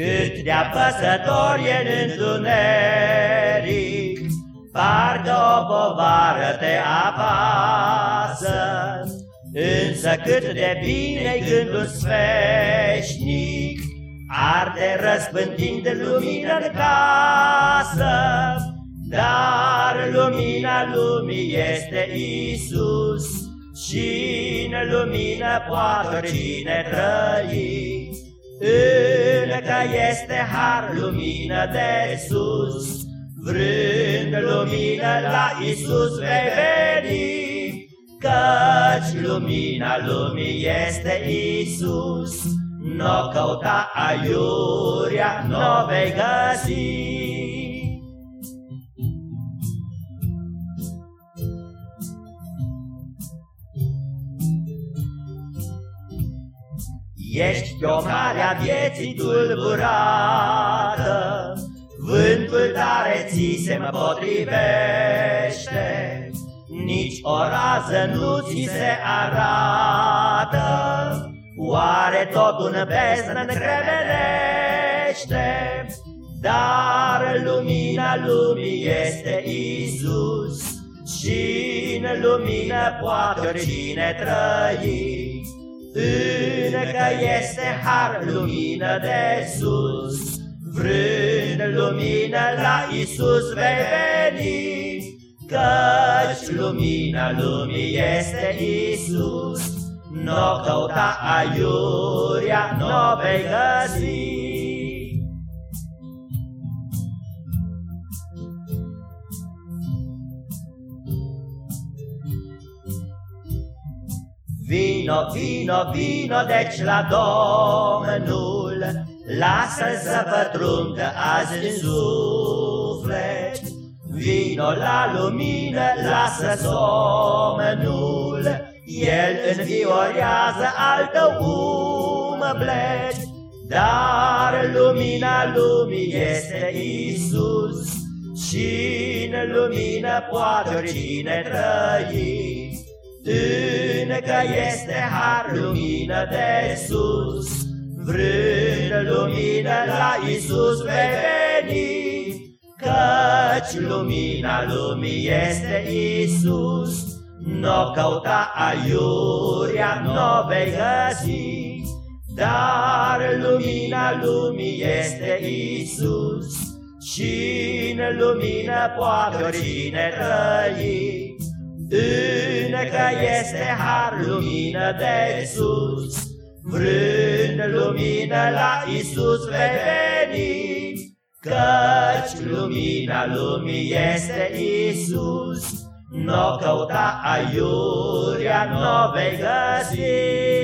Cât de apăsător e în întuneric, Parcă o povară te apasă, Însă cât de bine gândul sfeșnic, Arde răspândind lumină în casă, Dar lumina lumii este Isus, Și în lumină poate oricine trăi. Încă este har lumină de sus, Vrând lumină la Isus vei veni, Căci lumina lumii este Isus, N-o căuta aiurea, n-o vei găsi. Ești chiomarea vieții tulburată, Vântul tare ți se potrivește, Nici o rază nu ți se arată, Oare tot un beznă încremenește? Dar lumina lumii este Isus, Și în lumină poate oricine trăi. Încă este har lumină de sus, Vrând lumină la Isus vei veni, Căci lumina lumii este Isus, N-o căuta aiurea, n-o vei găsi. Vino, vino, vino, deci la Domnul, Lasă-l să pătrundă azi în suflet. Vino la lumină, lasă somnul, El înviorează altă umblet. Dar lumina lumii este Isus, Și în lumină poate oricine trăi. Încă este har lumină de sus, Vrând lumină la Isus vei veni, Căci lumina lumii este Isus, N-o căuta aiurea, n-o vei găsi, Dar lumina lumii este Isus, Și în lumină poate oricine trăi. Încă este har lumină de sus, Vrând lumină la Isus vei veni, Căci lumina lumii este Isus, N-o căuta aiurea, n-o vei găsi.